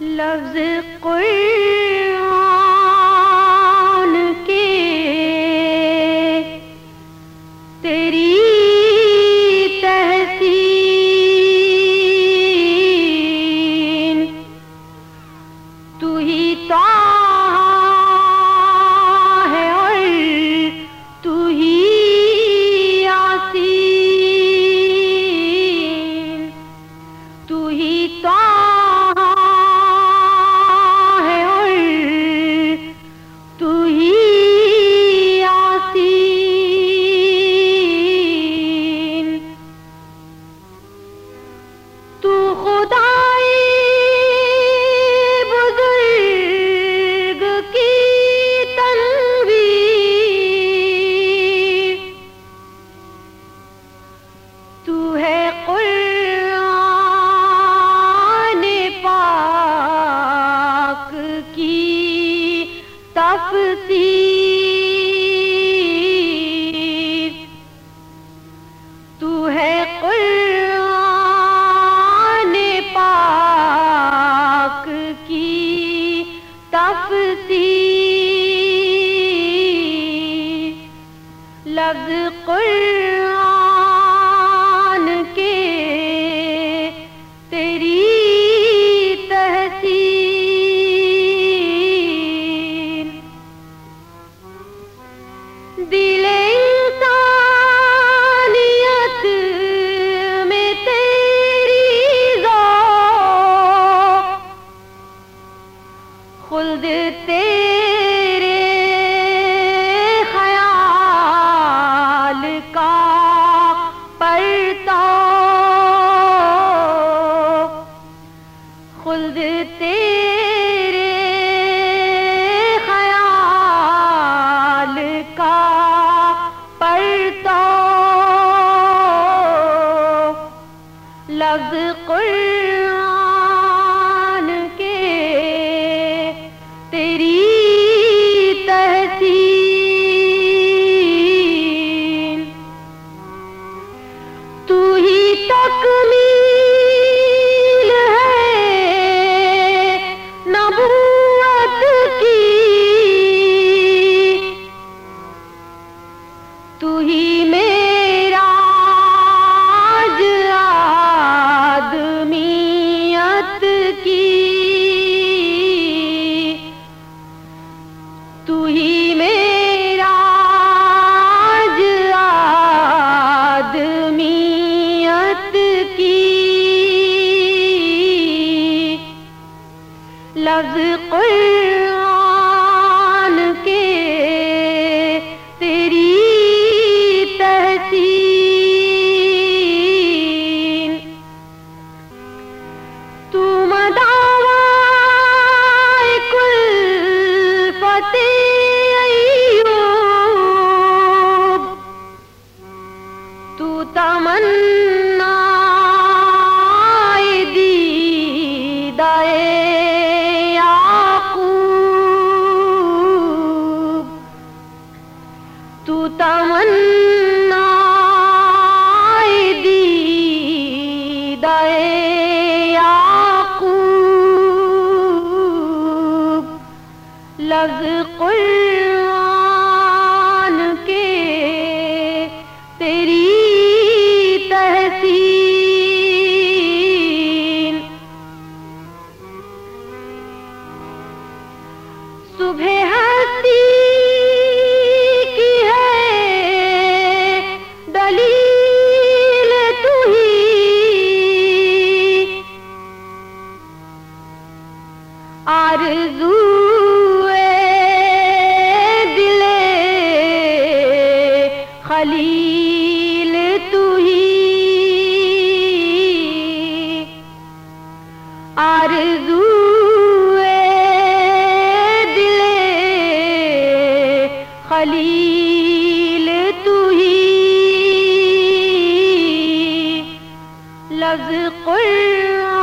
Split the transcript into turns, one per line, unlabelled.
لفظ قرآن کے تیری تو ہے قرآن پاک کی تفسیر۔ تو ہے قرآن پاک کی تفسیر۔ لفظ قرآن خلد تیرے خیال کا پرتو لفظ قرب لفظ قرآن کے تیری تحسین۔ صبح آرزو خلیل تو ہی لفظ قرآن